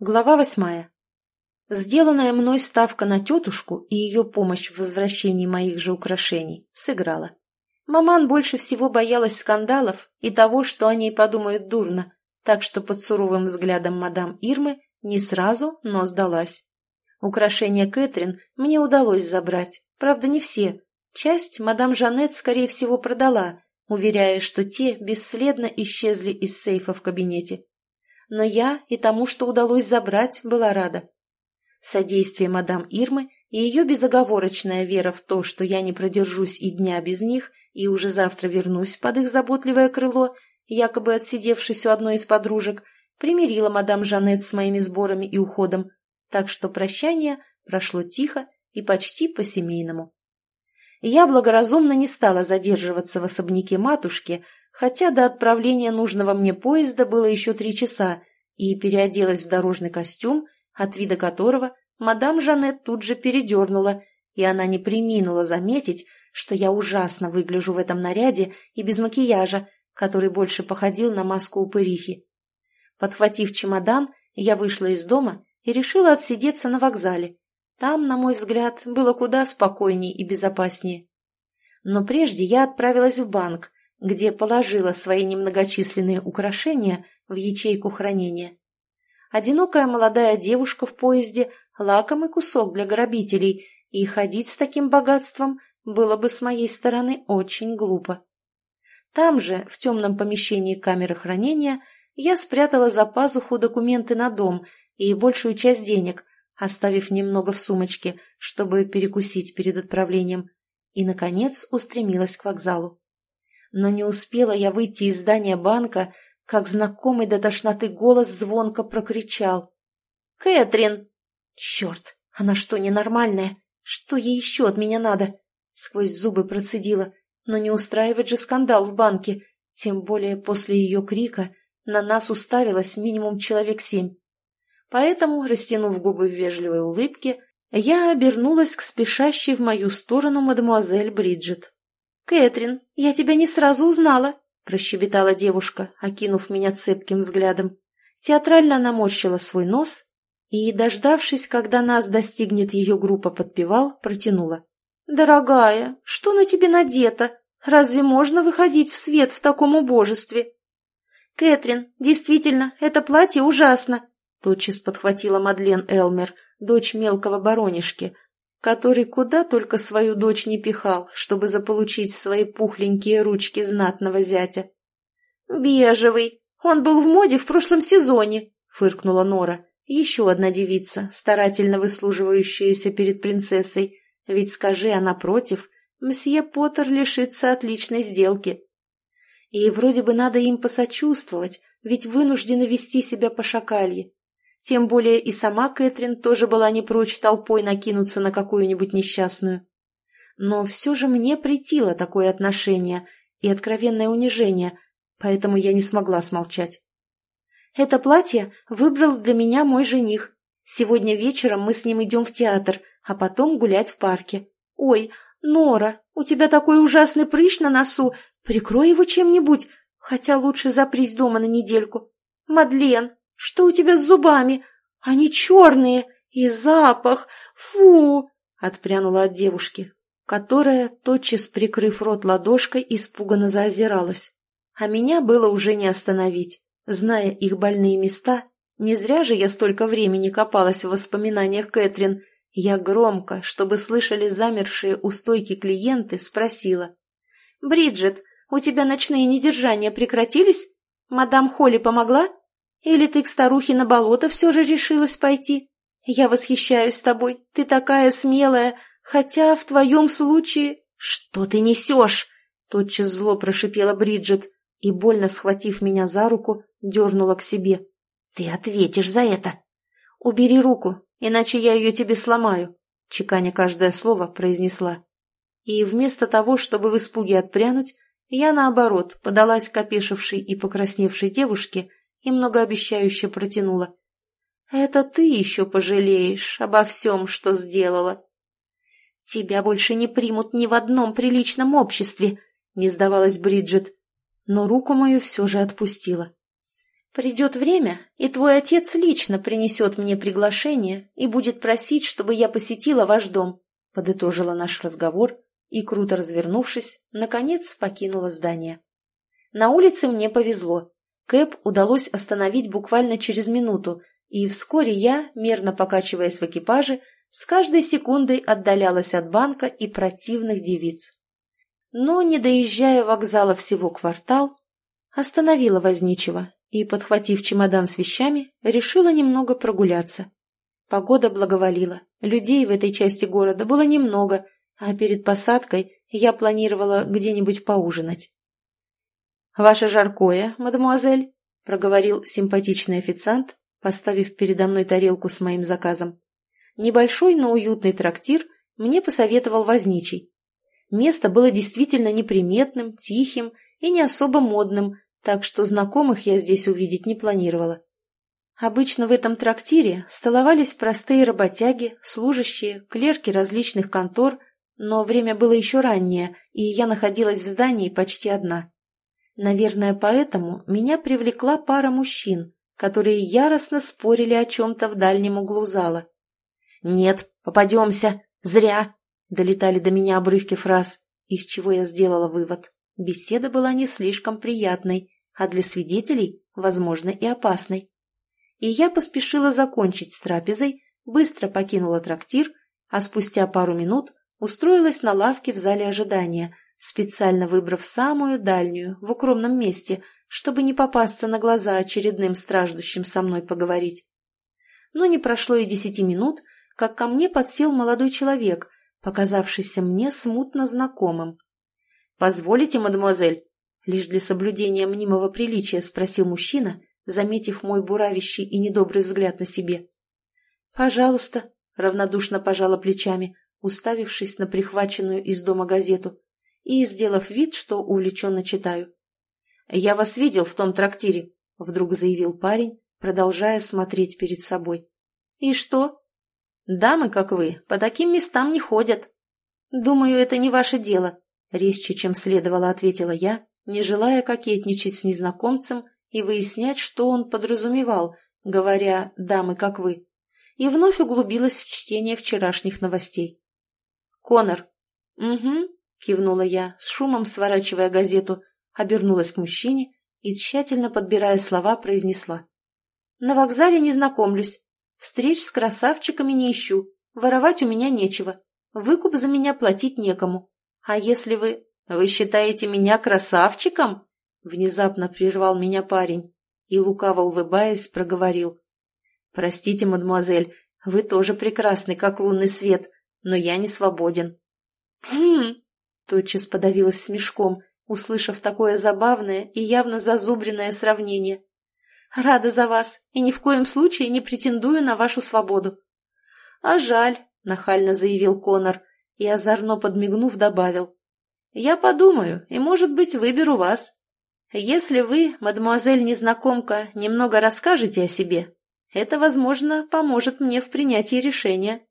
Глава восьмая. Сделанная мной ставка на тетушку и ее помощь в возвращении моих же украшений сыграла. Маман больше всего боялась скандалов и того, что о ней подумают дурно, так что под суровым взглядом мадам Ирмы не сразу, но сдалась. Украшения Кэтрин мне удалось забрать, правда не все. Часть мадам Жанет, скорее всего, продала, уверяя, что те бесследно исчезли из сейфа в кабинете но я и тому, что удалось забрать, была рада. Содействие мадам Ирмы и ее безоговорочная вера в то, что я не продержусь и дня без них, и уже завтра вернусь под их заботливое крыло, якобы отсидевшись у одной из подружек, примирила мадам Жанет с моими сборами и уходом, так что прощание прошло тихо и почти по-семейному. Я благоразумно не стала задерживаться в особняке матушки, хотя до отправления нужного мне поезда было еще три часа, и переоделась в дорожный костюм, от вида которого мадам Жанет тут же передернула, и она не приминула заметить, что я ужасно выгляжу в этом наряде и без макияжа, который больше походил на маску упырихи. Подхватив чемодан, я вышла из дома и решила отсидеться на вокзале. Там, на мой взгляд, было куда спокойнее и безопаснее. Но прежде я отправилась в банк, где положила свои немногочисленные украшения в ячейку хранения. Одинокая молодая девушка в поезде – лакомый кусок для грабителей, и ходить с таким богатством было бы с моей стороны очень глупо. Там же, в темном помещении камеры хранения, я спрятала за пазуху документы на дом и большую часть денег, оставив немного в сумочке, чтобы перекусить перед отправлением, и, наконец, устремилась к вокзалу. Но не успела я выйти из здания банка, как знакомый до тошноты голос звонко прокричал. «Кэтрин!» «Черт! Она что, ненормальная? Что ей еще от меня надо?» Сквозь зубы процедила. Но не устраивать же скандал в банке, тем более после ее крика на нас уставилось минимум человек семь. Поэтому, растянув губы в вежливой улыбке, я обернулась к спешащей в мою сторону мадемуазель Бриджит. «Кэтрин, я тебя не сразу узнала», — прощебетала девушка, окинув меня цепким взглядом. Театрально наморщила свой нос и, дождавшись, когда нас достигнет ее группа подпевал, протянула. «Дорогая, что на тебе надето? Разве можно выходить в свет в таком убожестве?» «Кэтрин, действительно, это платье ужасно», — тотчас подхватила Мадлен Элмер, дочь мелкого баронишки, который куда только свою дочь не пихал, чтобы заполучить в свои пухленькие ручки знатного зятя. «Бежевый! Он был в моде в прошлом сезоне!» — фыркнула Нора. Еще одна девица, старательно выслуживающаяся перед принцессой. Ведь, скажи она против, мсье Поттер лишится отличной сделки. И вроде бы надо им посочувствовать, ведь вынуждены вести себя по шакалье. Тем более и сама Кэтрин тоже была не прочь толпой накинуться на какую-нибудь несчастную. Но все же мне притило такое отношение и откровенное унижение, поэтому я не смогла смолчать. «Это платье выбрал для меня мой жених. Сегодня вечером мы с ним идем в театр, а потом гулять в парке. Ой, Нора, у тебя такой ужасный прыщ на носу, прикрой его чем-нибудь, хотя лучше запрись дома на недельку. Мадлен, что у тебя с зубами? Они черные, и запах! Фу!» Отпрянула от девушки, которая, тотчас прикрыв рот ладошкой, испуганно заозиралась. А меня было уже не остановить. Зная их больные места, не зря же я столько времени копалась в воспоминаниях Кэтрин, я громко, чтобы слышали замершие у стойки клиенты, спросила. «Бриджит, у тебя ночные недержания прекратились? Мадам Холли помогла?» Или ты к старухе на болото все же решилась пойти? Я восхищаюсь тобой, ты такая смелая, хотя в твоем случае... Что ты несешь? Тотчас зло прошипела Бриджит и, больно схватив меня за руку, дернула к себе. Ты ответишь за это. Убери руку, иначе я ее тебе сломаю, чеканя каждое слово произнесла. И вместо того, чтобы в испуге отпрянуть, я, наоборот, подалась к опешившей и покрасневшей девушке и многообещающе протянула. «Это ты еще пожалеешь обо всем, что сделала». «Тебя больше не примут ни в одном приличном обществе», — не сдавалась Бриджит, но руку мою все же отпустила. Придет время, и твой отец лично принесет мне приглашение и будет просить, чтобы я посетила ваш дом», — подытожила наш разговор и, круто развернувшись, наконец покинула здание. На улице мне повезло. Кэп удалось остановить буквально через минуту, и вскоре я, мерно покачиваясь в экипаже, с каждой секундой отдалялась от банка и противных девиц. Но, не доезжая вокзала всего квартал, остановила возничего и, подхватив чемодан с вещами, решила немного прогуляться. Погода благоволила, людей в этой части города было немного, а перед посадкой я планировала где-нибудь поужинать. «Ваше жаркое, мадемуазель», — проговорил симпатичный официант, поставив передо мной тарелку с моим заказом. Небольшой, но уютный трактир мне посоветовал возничий. Место было действительно неприметным, тихим и не особо модным, так что знакомых я здесь увидеть не планировала. Обычно в этом трактире столовались простые работяги, служащие, клерки различных контор, но время было еще раннее, и я находилась в здании почти одна. Наверное, поэтому меня привлекла пара мужчин, которые яростно спорили о чем-то в дальнем углу зала. «Нет, попадемся! Зря!» — долетали до меня обрывки фраз, из чего я сделала вывод. Беседа была не слишком приятной, а для свидетелей, возможно, и опасной. И я поспешила закончить с трапезой, быстро покинула трактир, а спустя пару минут устроилась на лавке в зале ожидания, специально выбрав самую дальнюю, в укромном месте, чтобы не попасться на глаза очередным страждущим со мной поговорить. Но не прошло и десяти минут, как ко мне подсел молодой человек, показавшийся мне смутно знакомым. «Позволите, мадемуазель?» Лишь для соблюдения мнимого приличия спросил мужчина, заметив мой буравящий и недобрый взгляд на себе. «Пожалуйста», — равнодушно пожала плечами, уставившись на прихваченную из дома газету и сделав вид, что увлеченно читаю. «Я вас видел в том трактире», — вдруг заявил парень, продолжая смотреть перед собой. «И что?» «Дамы, как вы, по таким местам не ходят». «Думаю, это не ваше дело», — резче, чем следовало, ответила я, не желая кокетничать с незнакомцем и выяснять, что он подразумевал, говоря «дамы, как вы», и вновь углубилась в чтение вчерашних новостей. «Конор». «Угу», — кивнула я, с шумом сворачивая газету, обернулась к мужчине и, тщательно подбирая слова, произнесла. «На вокзале не знакомлюсь. Встреч с красавчиками не ищу. Воровать у меня нечего. Выкуп за меня платить некому. А если вы... Вы считаете меня красавчиком?» Внезапно прервал меня парень и, лукаво улыбаясь, проговорил. «Простите, мадемуазель, вы тоже прекрасны, как лунный свет, но я не свободен». «Хм!» — тотчас подавилась смешком, услышав такое забавное и явно зазубренное сравнение. «Рада за вас и ни в коем случае не претендую на вашу свободу». «А жаль», — нахально заявил Конор и, озорно подмигнув, добавил. «Я подумаю и, может быть, выберу вас. Если вы, мадемуазель-незнакомка, немного расскажете о себе, это, возможно, поможет мне в принятии решения».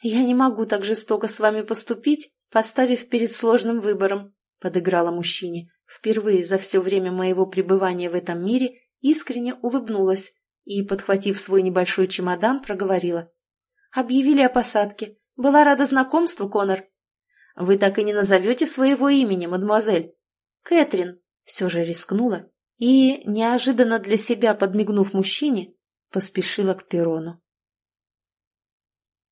«Я не могу так жестоко с вами поступить, поставив перед сложным выбором», — подыграла мужчине. Впервые за все время моего пребывания в этом мире искренне улыбнулась и, подхватив свой небольшой чемодан, проговорила. «Объявили о посадке. Была рада знакомству, Конор». «Вы так и не назовете своего имени, мадемуазель?» «Кэтрин», — все же рискнула и, неожиданно для себя подмигнув мужчине, поспешила к перрону.